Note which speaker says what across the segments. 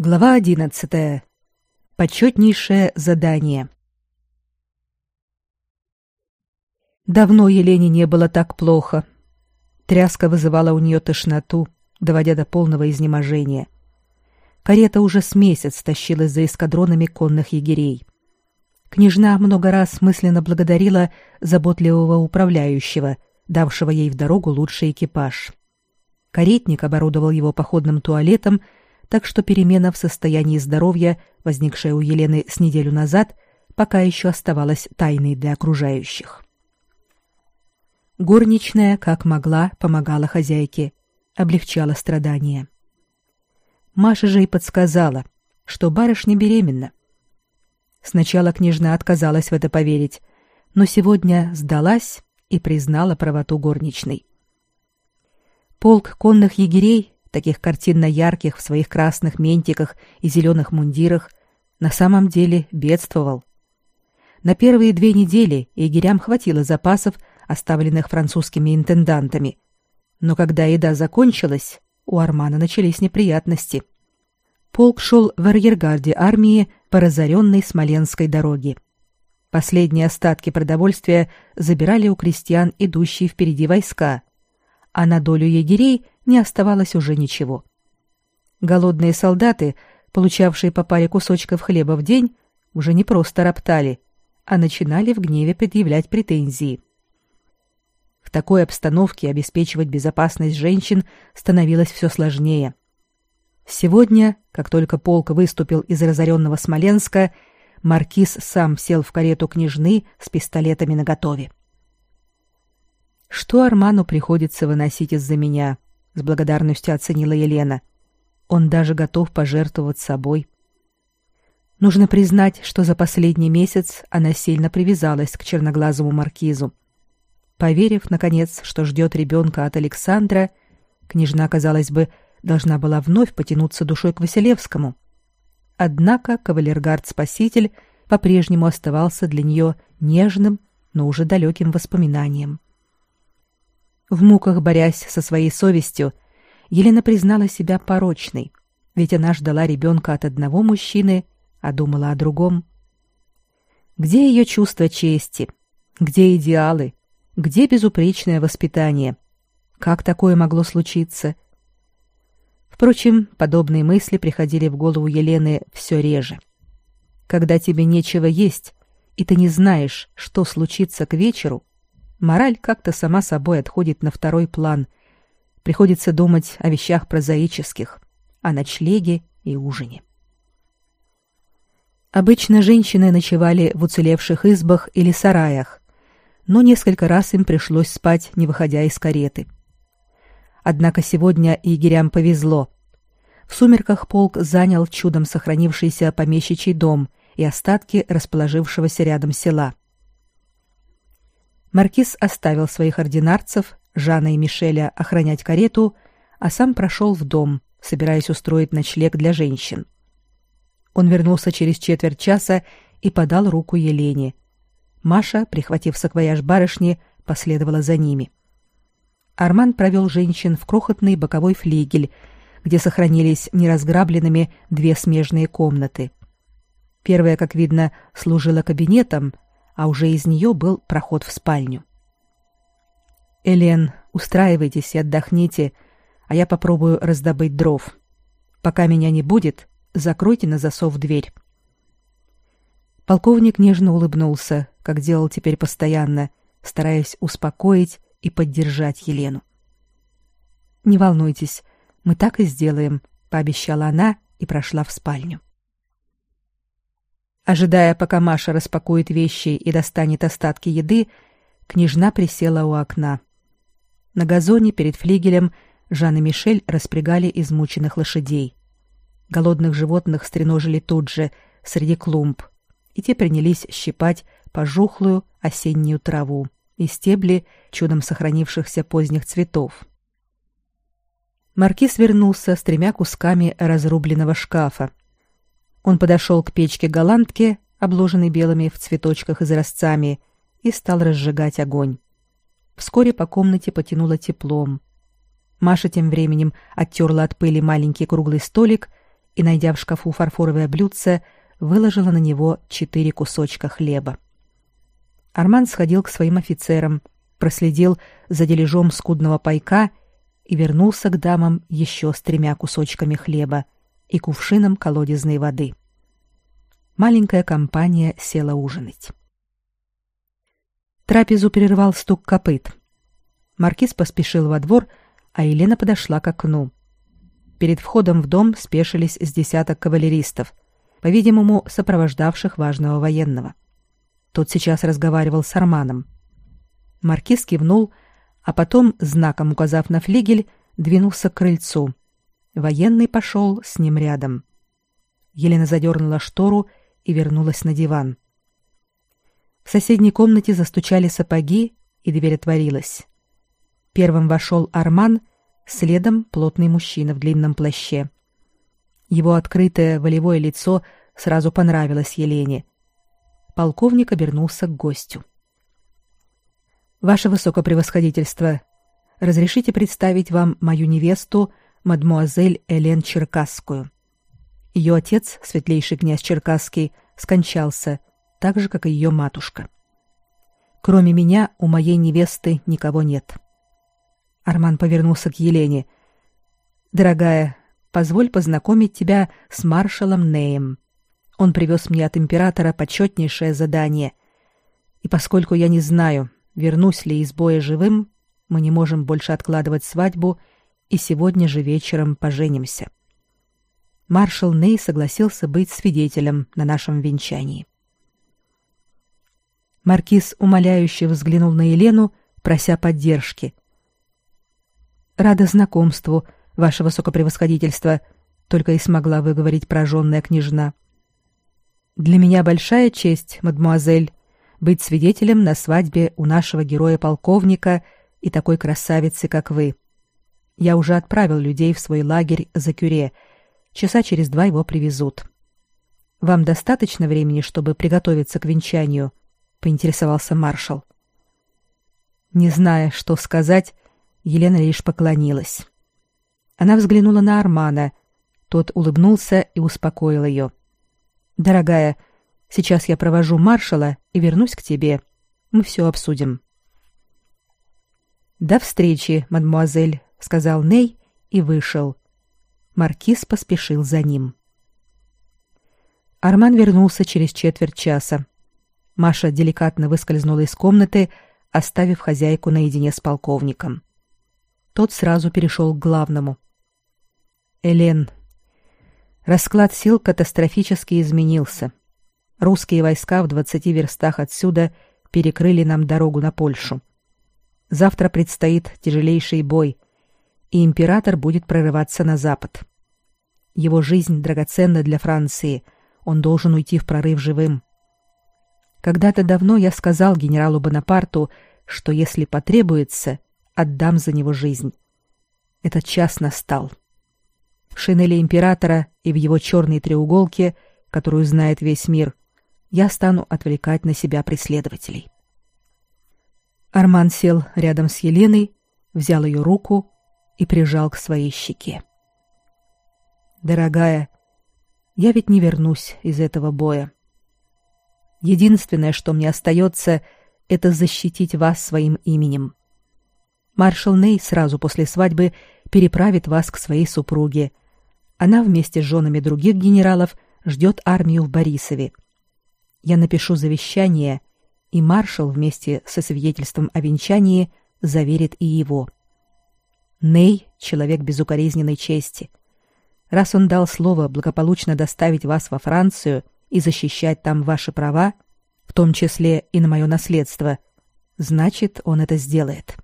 Speaker 1: Глава одиннадцатая. Почетнейшее задание. Давно Елене не было так плохо. Тряска вызывала у нее тошноту, доводя до полного изнеможения. Карета уже с месяц тащилась за эскадронами конных егерей. Княжна много раз мысленно благодарила заботливого управляющего, давшего ей в дорогу лучший экипаж. Каретник оборудовал его походным туалетом так что перемена в состоянии здоровья, возникшая у Елены с неделю назад, пока еще оставалась тайной для окружающих. Горничная, как могла, помогала хозяйке, облегчала страдания. Маша же и подсказала, что барышня беременна. Сначала княжна отказалась в это поверить, но сегодня сдалась и признала правоту горничной. Полк конных егерей таких картинно ярких в своих красных ментиках и зеленых мундирах, на самом деле бедствовал. На первые две недели егерям хватило запасов, оставленных французскими интендантами. Но когда еда закончилась, у Армана начались неприятности. Полк шел в арьергарде армии по разоренной Смоленской дороге. Последние остатки продовольствия забирали у крестьян идущие впереди войска, а на долю егерей не оставалось уже ничего. Голодные солдаты, получавшие по паре кусочков хлеба в день, уже не просто роптали, а начинали в гневе предъявлять претензии. В такой обстановке обеспечивать безопасность женщин становилось все сложнее. Сегодня, как только полк выступил из разоренного Смоленска, маркиз сам сел в карету княжны с пистолетами наготове. Что Арману приходится выносить из-за меня? с благодарностью оценила Елена. Он даже готов пожертвовать собой. Нужно признать, что за последний месяц она сильно привязалась к черноглазому маркизу. Поверив, наконец, что ждет ребенка от Александра, княжна, казалось бы, должна была вновь потянуться душой к Василевскому. Однако кавалергард-спаситель по-прежнему оставался для нее нежным, но уже далеким воспоминанием. В муках борясь со своей совестью, Елена признала себя порочной, ведь она ждала ребенка от одного мужчины, а думала о другом. Где ее чувство чести? Где идеалы? Где безупречное воспитание? Как такое могло случиться? Впрочем, подобные мысли приходили в голову Елены все реже. Когда тебе нечего есть, и ты не знаешь, что случится к вечеру, Мораль как-то сама собой отходит на второй план. Приходится думать о вещах прозаических, о ночлеге и ужине. Обычно женщины ночевали в уцелевших избах или сараях, но несколько раз им пришлось спать, не выходя из кареты. Однако сегодня егерям повезло. В сумерках полк занял чудом сохранившийся помещичий дом и остатки расположившегося рядом села. Маркиз оставил своих ординарцев, Жана и Мишеля, охранять карету, а сам прошел в дом, собираясь устроить ночлег для женщин. Он вернулся через четверть часа и подал руку Елене. Маша, прихватив саквояж барышни, последовала за ними. Арман провел женщин в крохотный боковой флигель, где сохранились неразграбленными две смежные комнаты. Первая, как видно, служила кабинетом, а уже из нее был проход в спальню. Элен, устраивайтесь и отдохните, а я попробую раздобыть дров. Пока меня не будет, закройте на засов дверь. Полковник нежно улыбнулся, как делал теперь постоянно, стараясь успокоить и поддержать Елену. Не волнуйтесь, мы так и сделаем, пообещала она и прошла в спальню. Ожидая, пока Маша распакует вещи и достанет остатки еды, княжна присела у окна. На газоне перед флигелем Жан и Мишель распрягали измученных лошадей. Голодных животных стреножили тут же, среди клумб, и те принялись щипать пожухлую осеннюю траву и стебли чудом сохранившихся поздних цветов. Маркиз вернулся с тремя кусками разрубленного шкафа, он подошел к печке голландки, обложенной белыми в цветочках изразцами, и стал разжигать огонь. Вскоре по комнате потянуло теплом. Маша тем временем оттерла от пыли маленький круглый столик и, найдя в шкафу фарфоровое блюдце, выложила на него четыре кусочка хлеба. Арман сходил к своим офицерам, проследил за дележом скудного пайка и вернулся к дамам еще с тремя кусочками хлеба и кувшином колодезной воды. Маленькая компания села ужинать. Трапезу прервал стук копыт. Маркиз поспешил во двор, а Елена подошла к окну. Перед входом в дом спешились с десяток кавалеристов, по-видимому, сопровождавших важного военного. Тот сейчас разговаривал с Арманом. Маркиз кивнул, а потом, знаком указав на флигель, двинулся к крыльцу. Военный пошел с ним рядом. Елена задернула штору и вернулась на диван. В соседней комнате застучали сапоги, и дверь отворилась. Первым вошел Арман, следом плотный мужчина в длинном плаще. Его открытое волевое лицо сразу понравилось Елене. Полковник обернулся к гостю. Ваше высокопревосходительство, разрешите представить вам мою невесту, мадмуазель Элен Черкасскую. Ее отец, светлейший князь Черкасский, скончался, так же как и ее матушка. Кроме меня у моей невесты никого нет. Арман повернулся к Елене. Дорогая, позволь познакомить тебя с маршалом Неем. Он привез мне от императора почетнейшее задание. И поскольку я не знаю, вернусь ли из боя живым, мы не можем больше откладывать свадьбу и сегодня же вечером поженимся. Маршал Ней согласился быть свидетелем на нашем венчании. Маркиз умоляюще взглянул на Елену, прося поддержки. Рада знакомству, ваше высокопревосходительство, только и смогла выговорить пораженная княжна. Для меня большая честь, мадмуазель, быть свидетелем на свадьбе у нашего героя-полковника и такой красавицы, как вы. Я уже отправил людей в свой лагерь за Кюре. Часа через два его привезут. Вам достаточно времени, чтобы приготовиться к венчанию? поинтересовался маршал. Не зная, что сказать, Елена лишь поклонилась. Она взглянула на Армана. Тот улыбнулся и успокоил ее. Дорогая, Сейчас я провожу маршала и вернусь к тебе. Мы все обсудим. До встречи, мадмуазель, сказал Ней и вышел. Маркиз поспешил за ним. Арман вернулся через четверть часа. Маша деликатно выскользнула из комнаты, оставив хозяйку наедине с полковником. Тот сразу перешел к главному. Элен, расклад сил катастрофически изменился. Русские войска в двадцати верстах отсюда перекрыли нам дорогу на Польшу. Завтра предстоит тяжелейший бой, и император будет прорываться на запад. Его жизнь драгоценна для Франции, он должен уйти в прорыв живым. Когда-то давно я сказал генералу Бонапарту, что если потребуется, отдам за него жизнь. Этот час настал. В шинели императора и в его черной треуголке, которую знает весь мир, я стану отвлекать на себя преследователей. Арман сел рядом с Еленой, взял ее руку и прижал к своей щеке. Дорогая, я ведь не вернусь из этого боя. Единственное, что мне остается, это защитить вас своим именем. Маршал Ней сразу после свадьбы переправит вас к своей супруге. Она вместе с женами других генералов ждет армию в Борисове я напишу завещание, и маршал вместе со свидетельством о венчании заверит и его. Ней — человек безукоризненной чести. Раз он дал слово благополучно доставить вас во Францию и защищать там ваши права, в том числе и на мое наследство, значит, он это сделает.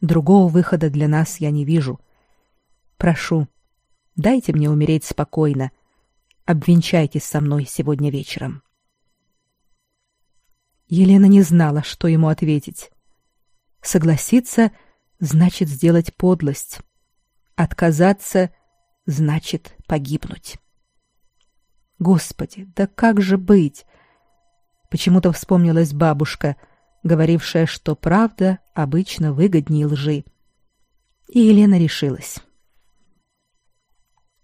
Speaker 1: Другого выхода для нас я не вижу. Прошу, дайте мне умереть спокойно. Обвенчайтесь со мной сегодня вечером. Елена не знала, что ему ответить. Согласиться значит сделать подлость. Отказаться значит погибнуть. Господи, да как же быть? Почему-то вспомнилась бабушка, говорившая, что правда обычно выгоднее лжи. И Елена решилась.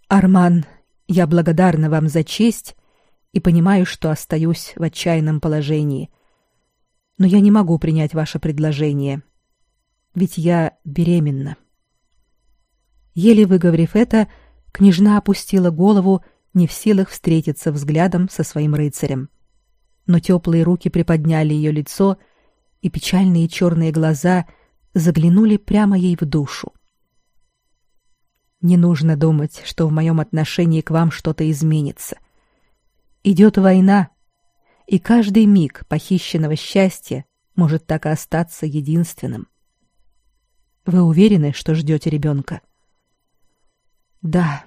Speaker 1: Арман, Я благодарна вам за честь и понимаю, что остаюсь в отчаянном положении. Но я не могу принять ваше предложение. Ведь я беременна. Еле выговорив это, княжна опустила голову, не в силах встретиться взглядом со своим рыцарем. Но теплые руки приподняли ее лицо, и печальные черные глаза заглянули прямо ей в душу. Не нужно думать, что в моем отношении к вам что-то изменится. Идет война, и каждый миг похищенного счастья может так и остаться единственным. Вы уверены, что ждете ребенка? Да.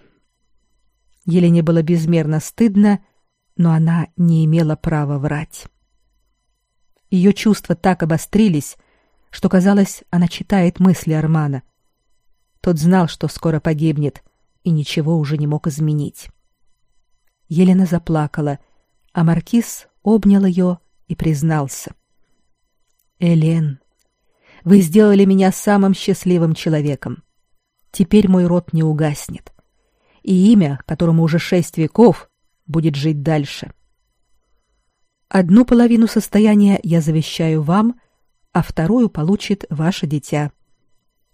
Speaker 1: Елене было безмерно стыдно, но она не имела права врать. Ее чувства так обострились, что казалось, она читает мысли Армана — тот знал, что скоро погибнет, и ничего уже не мог изменить. Елена заплакала, а маркиз обнял ее и признался. «Элен, вы сделали меня самым счастливым человеком. Теперь мой род не угаснет, и имя, которому уже шесть веков, будет жить дальше. Одну половину состояния я завещаю вам, а вторую получит ваше дитя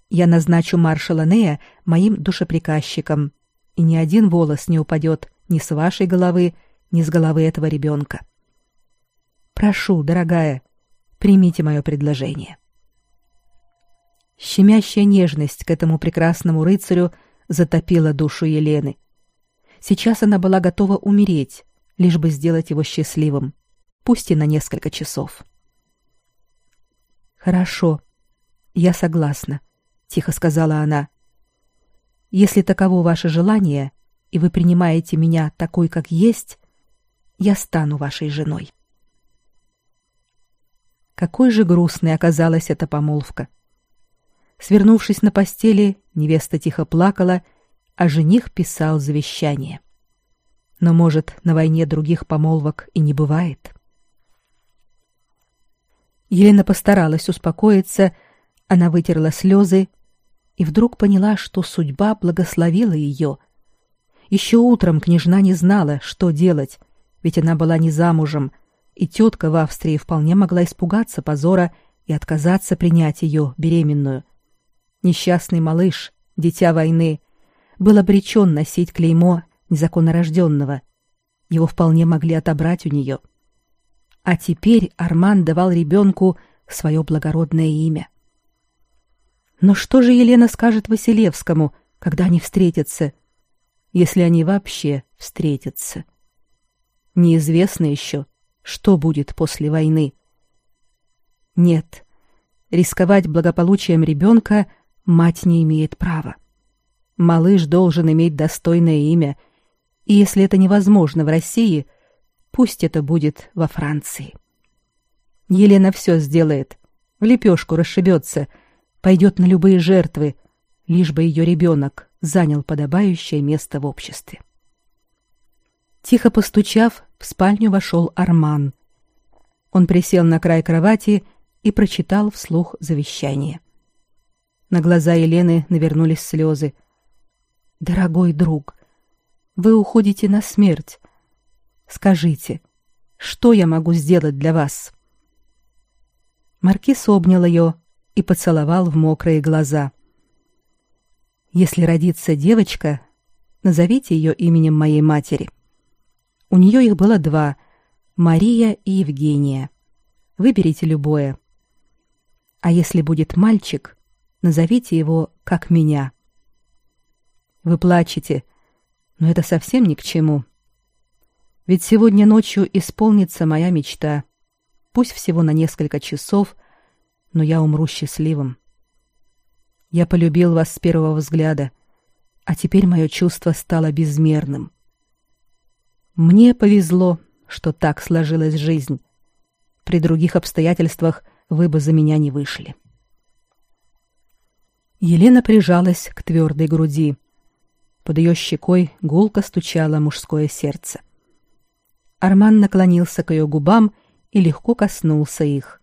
Speaker 1: я назначу маршала Нея моим душеприказчиком, и ни один волос не упадет ни с вашей головы, ни с головы этого ребенка. Прошу, дорогая, примите мое предложение. Щемящая нежность к этому прекрасному рыцарю затопила душу Елены. Сейчас она была готова умереть, лишь бы сделать его счастливым, пусть и на несколько часов. Хорошо, я согласна, тихо сказала она. Если таково ваше желание, и вы принимаете меня такой, как есть, я стану вашей женой. Какой же грустной оказалась эта помолвка. Свернувшись на постели, невеста тихо плакала, а жених писал завещание. Но, может, на войне других помолвок и не бывает. Елена постаралась успокоиться, она вытерла слезы и вдруг поняла, что судьба благословила ее. Еще утром княжна не знала, что делать, ведь она была не замужем, и тетка в Австрии вполне могла испугаться позора и отказаться принять ее, беременную. Несчастный малыш, дитя войны, был обречен носить клеймо незаконнорожденного. Его вполне могли отобрать у нее. А теперь Арман давал ребенку свое благородное имя — но что же Елена скажет Василевскому, когда они встретятся, если они вообще встретятся? Неизвестно еще, что будет после войны. Нет, рисковать благополучием ребенка мать не имеет права. Малыш должен иметь достойное имя, и если это невозможно в России, пусть это будет во Франции. Елена все сделает, в лепешку расшибется — пойдет на любые жертвы, лишь бы ее ребенок занял подобающее место в обществе. Тихо постучав, в спальню вошел Арман. Он присел на край кровати и прочитал вслух завещание. На глаза Елены навернулись слезы. «Дорогой друг, вы уходите на смерть. Скажите, что я могу сделать для вас?» Маркиз обнял ее, и поцеловал в мокрые глаза. Если родится девочка, назовите ее именем моей матери. У нее их было два — Мария и Евгения. Выберите любое. А если будет мальчик, назовите его как меня. Вы плачете, но это совсем ни к чему. Ведь сегодня ночью исполнится моя мечта. Пусть всего на несколько часов — но я умру счастливым. Я полюбил вас с первого взгляда, а теперь мое чувство стало безмерным. Мне повезло, что так сложилась жизнь. При других обстоятельствах вы бы за меня не вышли. Елена прижалась к твердой груди. Под ее щекой гулко стучало мужское сердце. Арман наклонился к ее губам и легко коснулся их.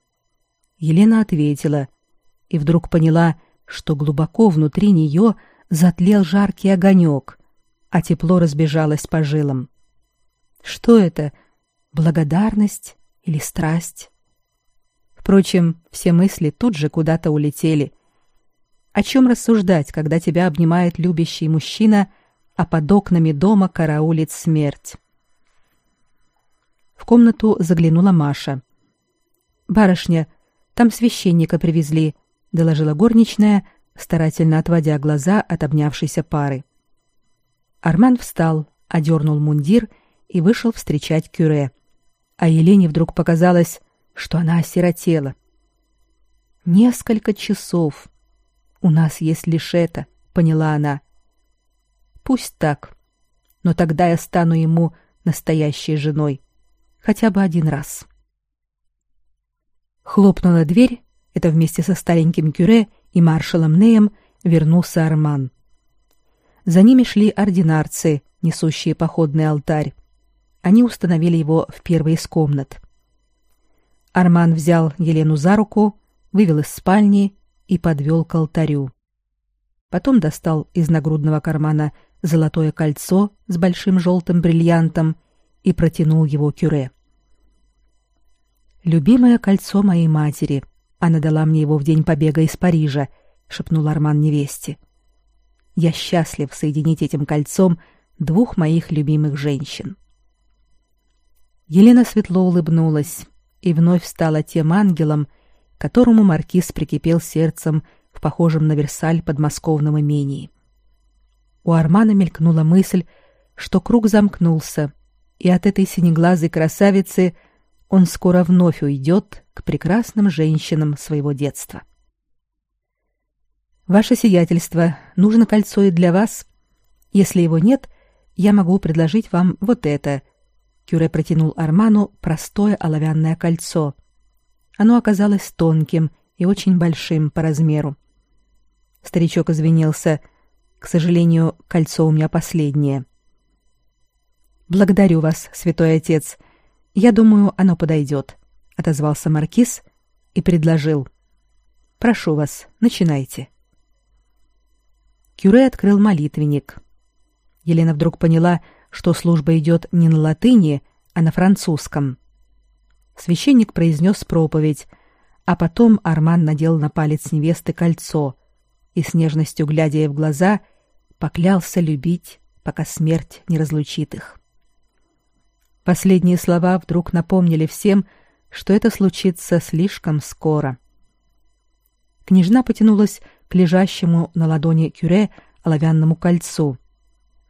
Speaker 1: Елена ответила и вдруг поняла, что глубоко внутри нее затлел жаркий огонек, а тепло разбежалось по жилам. Что это? Благодарность или страсть? Впрочем, все мысли тут же куда-то улетели. О чем рассуждать, когда тебя обнимает любящий мужчина, а под окнами дома караулит смерть? В комнату заглянула Маша. «Барышня, там священника привезли», — доложила горничная, старательно отводя глаза от обнявшейся пары. Арман встал, одернул мундир и вышел встречать кюре. А Елене вдруг показалось, что она осиротела. Несколько часов. У нас есть лишь это, поняла она. Пусть так. Но тогда я стану ему настоящей женой. Хотя бы один раз. Хлопнула дверь, это вместе со стареньким кюре и маршалом Неем вернулся Арман. За ними шли ординарцы, несущие походный алтарь. Они установили его в первой из комнат. Арман взял Елену за руку, вывел из спальни и подвел к алтарю. Потом достал из нагрудного кармана золотое кольцо с большим желтым бриллиантом и протянул его кюре. «Любимое кольцо моей матери. Она дала мне его в день побега из Парижа», — шепнул Арман невесте. «Я счастлив соединить этим кольцом двух моих любимых женщин». Елена светло улыбнулась и вновь стала тем ангелом, которому маркиз прикипел сердцем в похожем на Версаль подмосковном имении. У Армана мелькнула мысль, что круг замкнулся, и от этой синеглазой красавицы он скоро вновь уйдет к прекрасным женщинам своего детства. Ваше сиятельство, нужно кольцо и для вас. Если его нет, я могу предложить вам вот это — Кюре протянул Арману простое оловянное кольцо. Оно оказалось тонким и очень большим по размеру. Старичок извинился. К сожалению, кольцо у меня последнее. Благодарю вас, святой отец. Я думаю, оно подойдет», — отозвался маркиз и предложил: "Прошу вас, начинайте". Кюре открыл молитвенник. Елена вдруг поняла, что служба идет не на латыни, а на французском. Священник произнес проповедь, а потом Арман надел на палец невесты кольцо и с нежностью глядя ей в глаза, поклялся любить, пока смерть не разлучит их. Последние слова вдруг напомнили всем, что это случится слишком скоро. Княжна потянулась к лежащему на ладони кюре оловянному кольцу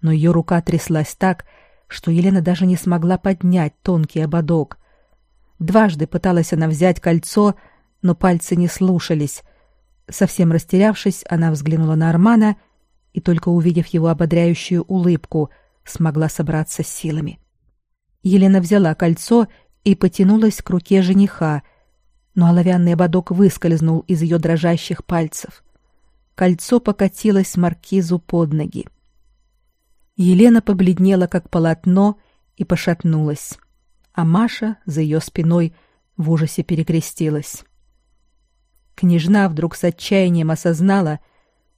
Speaker 1: но ее рука тряслась так, что Елена даже не смогла поднять тонкий ободок. Дважды пыталась она взять кольцо, но пальцы не слушались. Совсем растерявшись, она взглянула на Армана и только увидев его ободряющую улыбку, смогла собраться с силами. Елена взяла кольцо и потянулась к руке жениха, но оловянный ободок выскользнул из ее дрожащих пальцев. Кольцо покатилось маркизу под ноги. Елена побледнела как полотно и пошатнулась, а Маша за ее спиной в ужасе перекрестилась. Княжна вдруг с отчаянием осознала,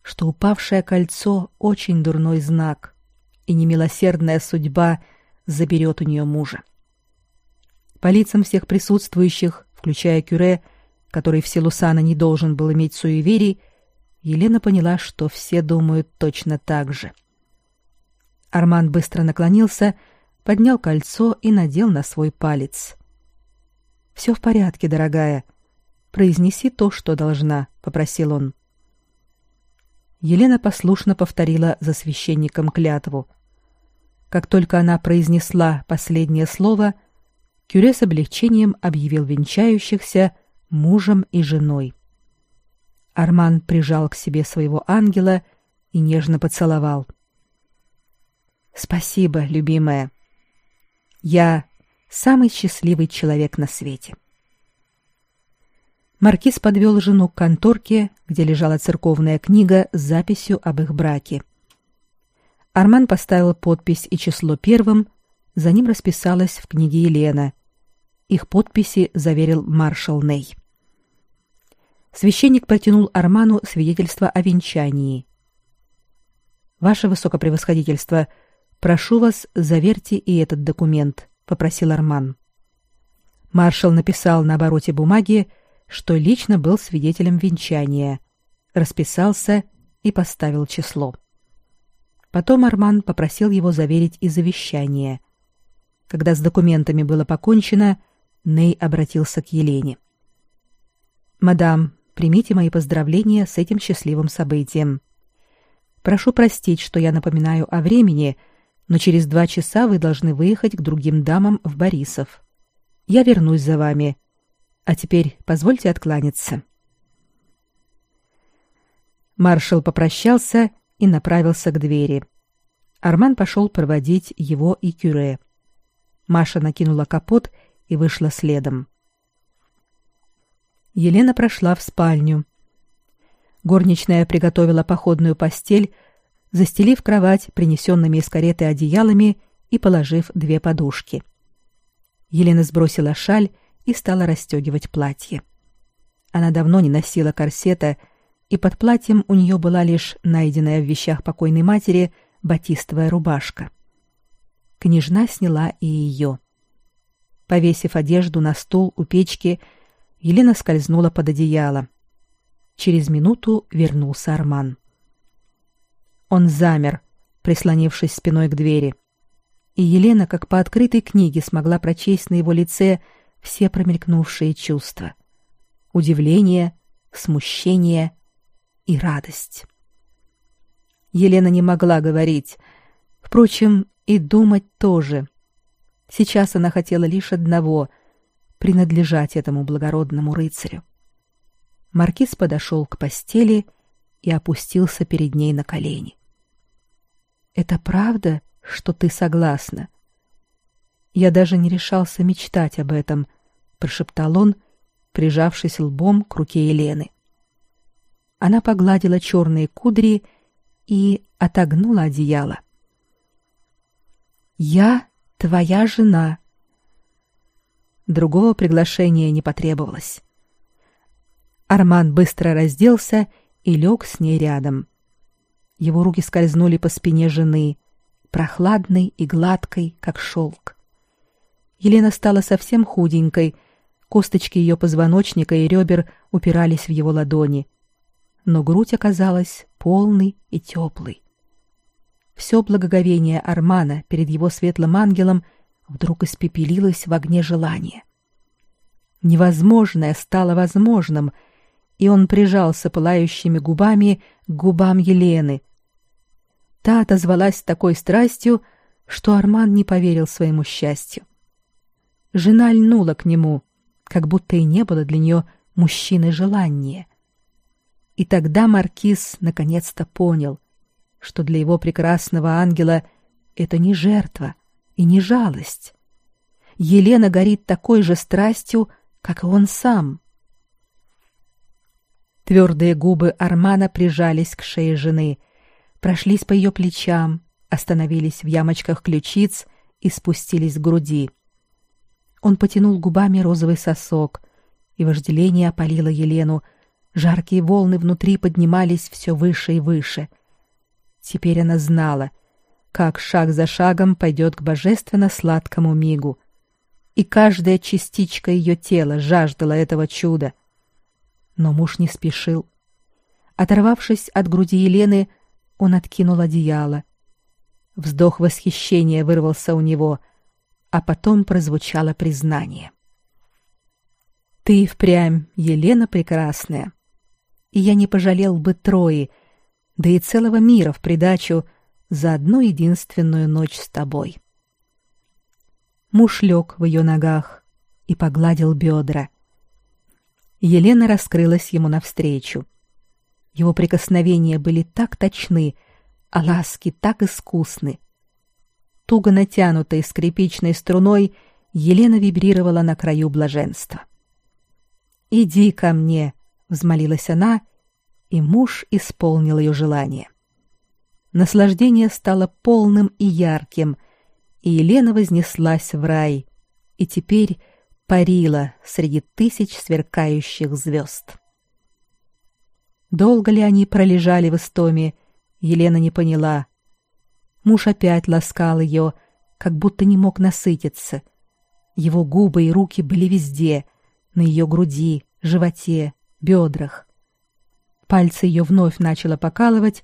Speaker 1: что упавшее кольцо очень дурной знак, и немилосердная судьба заберет у нее мужа. По лицам всех присутствующих, включая Кюре, который в силу сана не должен был иметь суеверий, Елена поняла, что все думают точно так же. — Арман быстро наклонился, поднял кольцо и надел на свой палец. «Все в порядке, дорогая. Произнеси то, что должна», — попросил он. Елена послушно повторила за священником клятву. Как только она произнесла последнее слово, Кюре с облегчением объявил венчающихся мужем и женой. Арман прижал к себе своего ангела и нежно поцеловал. — Спасибо, любимая. Я самый счастливый человек на свете. Маркиз подвел жену к конторке, где лежала церковная книга с записью об их браке. Арман поставил подпись и число первым, за ним расписалась в книге Елена. Их подписи заверил маршал Ней. Священник протянул Арману свидетельство о венчании. Ваше высокопревосходительство, Прошу вас, заверьте и этот документ, попросил Арман. Маршал написал на обороте бумаги, что лично был свидетелем венчания, расписался и поставил число. Потом Арман попросил его заверить и завещание. Когда с документами было покончено, Ней обратился к Елене. «Мадам, примите мои поздравления с этим счастливым событием. Прошу простить, что я напоминаю о времени, но через два часа вы должны выехать к другим дамам в Борисов. Я вернусь за вами. А теперь позвольте откланяться». Маршал попрощался и направился к двери. Арман пошел проводить его и Кюре. Маша накинула капот и вышла следом. Елена прошла в спальню. Горничная приготовила походную постель, застелив кровать принесенными из кареты одеялами и положив две подушки. Елена сбросила шаль и стала расстегивать платье. Она давно не носила корсета, и под платьем у нее была лишь найденная в вещах покойной матери батистовая рубашка. Княжна сняла и ее. Повесив одежду на стул у печки, Елена скользнула под одеяло. Через минуту вернулся Арман. Он замер, прислонившись спиной к двери. И Елена, как по открытой книге, смогла прочесть на его лице все промелькнувшие чувства: удивление, смущение и радость. Елена не могла говорить, впрочем, и думать тоже. Сейчас она хотела лишь одного принадлежать этому благородному рыцарю. Маркиз подошел к постели и опустился перед ней на колени. Это правда, что ты согласна? Я даже не решался мечтать об этом, прошептал он, прижавшись лбом к руке Елены. Она погладила черные кудри и отогнула одеяло. Я твоя жена, Другого приглашения не потребовалось. Арман быстро разделся и лег с ней рядом. Его руки скользнули по спине жены, прохладной и гладкой, как шелк. Елена стала совсем худенькой, косточки ее позвоночника и ребер упирались в его ладони, но грудь оказалась полной и теплой. Все благоговение Армана перед его светлым ангелом — вдруг испепелилось в огне желания. Невозможное стало возможным, и он прижался пылающими губами к губам Елены. Та отозвалась такой страстью, что Арман не поверил своему счастью. Жена льнула к нему, как будто и не было для нее мужчины желания. И тогда маркиз наконец-то понял, что для его прекрасного ангела это не жертва, и не жалость. Елена горит такой же страстью, как и он сам. Твердые губы Армана прижались к шее жены, прошлись по ее плечам, остановились в ямочках ключиц и спустились к груди. Он потянул губами розовый сосок, и вожделение опалило Елену. Жаркие волны внутри поднимались все выше и выше. Теперь она знала, как шаг за шагом пойдет к божественно-сладкому мигу. И каждая частичка ее тела жаждала этого чуда. Но муж не спешил. Оторвавшись от груди Елены, он откинул одеяло. Вздох восхищения вырвался у него, а потом прозвучало признание. «Ты впрямь, Елена прекрасная, и я не пожалел бы Трои, да и целого мира в придачу — за одну единственную ночь с тобой. Муж лег в ее ногах и погладил бедра. Елена раскрылась ему навстречу. Его прикосновения были так точны, а ласки так искусны. Туго натянутой скрипичной струной Елена вибрировала на краю блаженства. «Иди ко мне», — взмолилась она, и муж исполнил ее желание. Наслаждение стало полным и ярким, и Елена вознеслась в рай, и теперь парила среди тысяч сверкающих звезд. Долго ли они пролежали в истоме, Елена не поняла. Муж опять ласкал ее, как будто не мог насытиться. Его губы и руки были везде, на ее груди, животе, бедрах. Пальцы ее вновь начало покалывать,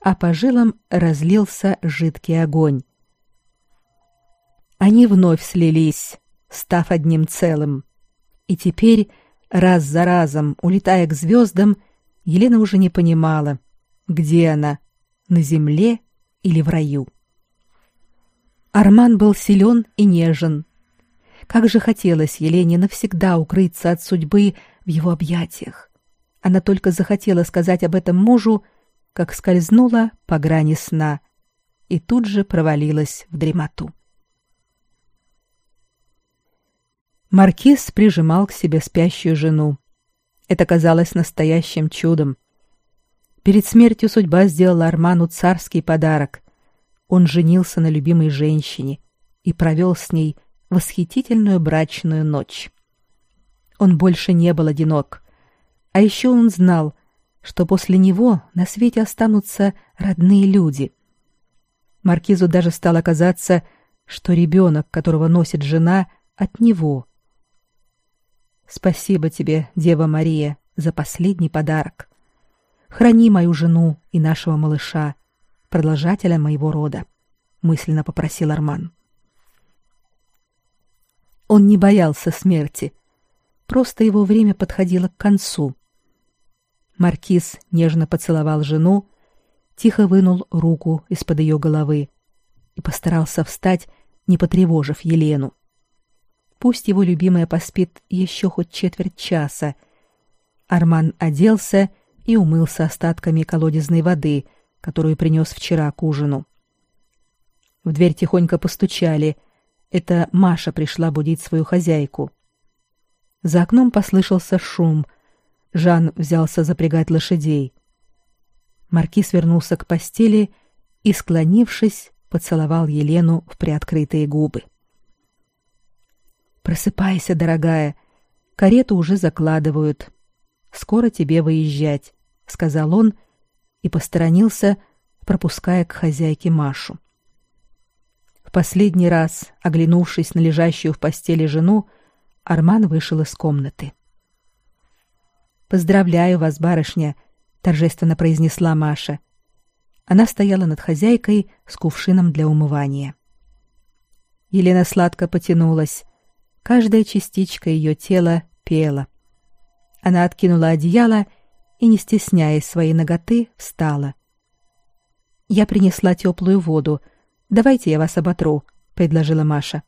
Speaker 1: а по жилам разлился жидкий огонь. Они вновь слились, став одним целым. И теперь, раз за разом, улетая к звездам, Елена уже не понимала, где она, на земле или в раю. Арман был силен и нежен. Как же хотелось Елене навсегда укрыться от судьбы в его объятиях. Она только захотела сказать об этом мужу, как скользнула по грани сна и тут же провалилась в дремоту. Маркиз прижимал к себе спящую жену. Это казалось настоящим чудом. Перед смертью судьба сделала Арману царский подарок. Он женился на любимой женщине и провел с ней восхитительную брачную ночь. Он больше не был одинок. А еще он знал, что после него на свете останутся родные люди. Маркизу даже стало казаться, что ребенок, которого носит жена, от него — Спасибо тебе, Дева Мария, за последний подарок. Храни мою жену и нашего малыша, продолжателя моего рода, мысленно попросил Арман. Он не боялся смерти, просто его время подходило к концу. Маркиз нежно поцеловал жену, тихо вынул руку из-под ее головы и постарался встать, не потревожив Елену. Пусть его любимая поспит еще хоть четверть часа. Арман оделся и умылся остатками колодезной воды, которую принес вчера к ужину. В дверь тихонько постучали. Это Маша пришла будить свою хозяйку. За окном послышался шум. Жан взялся запрягать лошадей. Маркиз вернулся к постели и, склонившись, поцеловал Елену в приоткрытые губы. Просыпайся, дорогая. Карету уже закладывают. Скоро тебе выезжать, сказал он и посторонился, пропуская к хозяйке Машу. В последний раз, оглянувшись на лежащую в постели жену, Арман вышел из комнаты. Поздравляю вас, барышня, торжественно произнесла Маша. Она стояла над хозяйкой с кувшином для умывания. Елена сладко потянулась, Каждая частичка ее тела пела. Она откинула одеяло и, не стесняясь своей ноготы, встала. «Я принесла теплую воду. Давайте я вас оботру», — предложила Маша.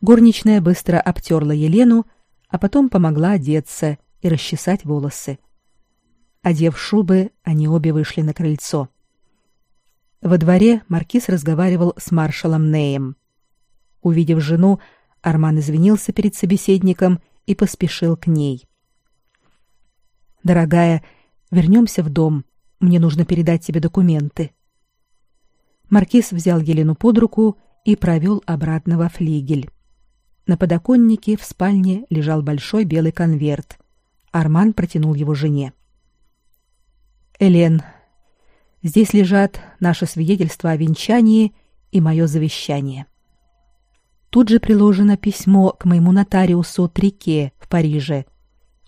Speaker 1: Горничная быстро обтерла Елену, а потом помогла одеться и расчесать волосы. Одев шубы, они обе вышли на крыльцо. Во дворе маркиз разговаривал с маршалом Неем. Увидев жену, Арман извинился перед собеседником и поспешил к ней. Дорогая, вернемся в дом. Мне нужно передать тебе документы. Маркиз взял Елену под руку и провел обратно во флигель. На подоконнике в спальне лежал большой белый конверт. Арман протянул его жене. Элен, здесь лежат наше свидетельство о венчании и мое завещание. Тут же приложено письмо к моему нотариусу Трике в Париже.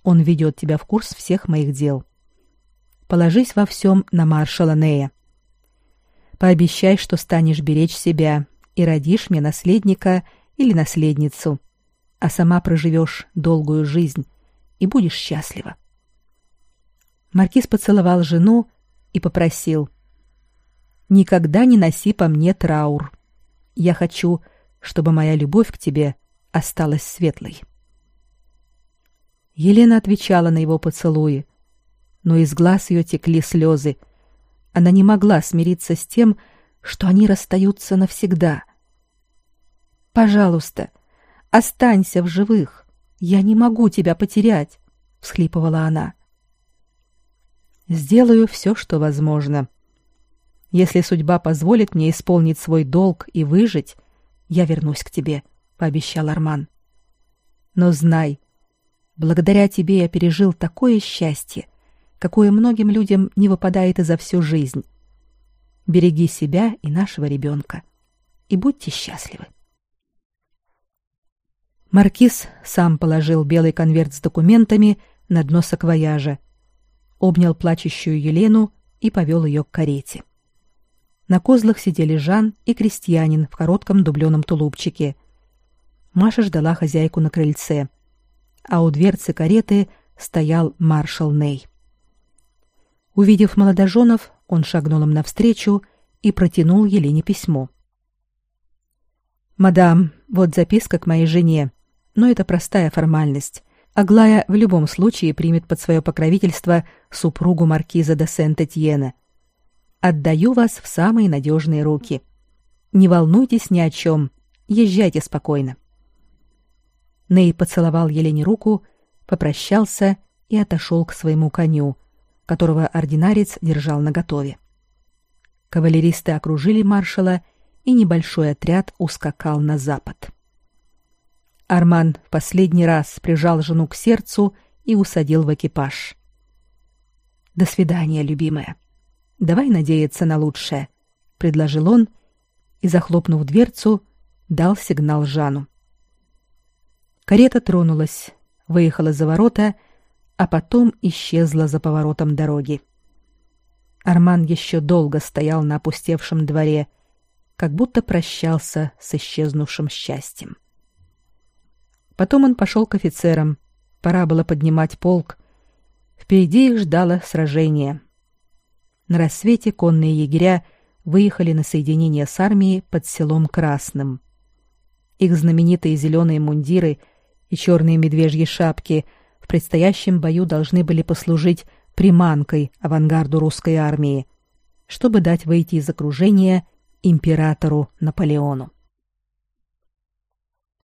Speaker 1: Он ведет тебя в курс всех моих дел. Положись во всем на маршала Нея. Пообещай, что станешь беречь себя и родишь мне наследника или наследницу, а сама проживешь долгую жизнь и будешь счастлива. Маркиз поцеловал жену и попросил: "Никогда не носи по мне траур. Я хочу, чтобы моя любовь к тебе осталась светлой. Елена отвечала на его поцелуи, но из глаз ее текли слезы. Она не могла смириться с тем, что они расстаются навсегда. Пожалуйста, останься в живых. Я не могу тебя потерять, всхлипывала она. Сделаю все, что возможно. Если судьба позволит мне исполнить свой долг и выжить, я вернусь к тебе, пообещал Арман. Но знай, благодаря тебе я пережил такое счастье, какое многим людям не выпадает и за всю жизнь. береги себя и нашего ребенка. И будьте счастливы. Маркиз сам положил белый конверт с документами на дно саквояжа, обнял плачущую Елену и повел ее к карете. На козлах сидели Жан и крестьянин в коротком дубленом тулупчике. Маша ждала хозяйку на крыльце, а у дверцы кареты стоял маршал Ней. Увидев молодоженов, он шагнул им навстречу и протянул Елене письмо. «Мадам, вот записка к моей жене, но это простая формальность. Аглая в любом случае примет под свое покровительство супругу маркиза де Сент-Этьена. Отдаю вас в самые надежные руки. Не волнуйтесь ни о чем, езжайте спокойно». Ней поцеловал Елене руку, попрощался и отошел к своему коню, которого ординарец держал наготове. Кавалеристы окружили маршала, и небольшой отряд ускакал на запад. Арман в последний раз прижал жену к сердцу и усадил в экипаж. До свидания, любимая. Давай надеяться на лучшее, предложил он и захлопнув дверцу, дал сигнал Жану. Карета тронулась, выехала за ворота а потом исчезла за поворотом дороги. Арман еще долго стоял на опустевшем дворе, как будто прощался с исчезнувшим счастьем. Потом он пошел к офицерам. Пора было поднимать полк. Впереди их ждало сражение. На рассвете конные егеря выехали на соединение с армией под селом Красным. Их знаменитые зеленые мундиры и черные медвежьи шапки — в предстоящем бою должны были послужить приманкой авангарду русской армии, чтобы дать выйти из окружения императору Наполеону.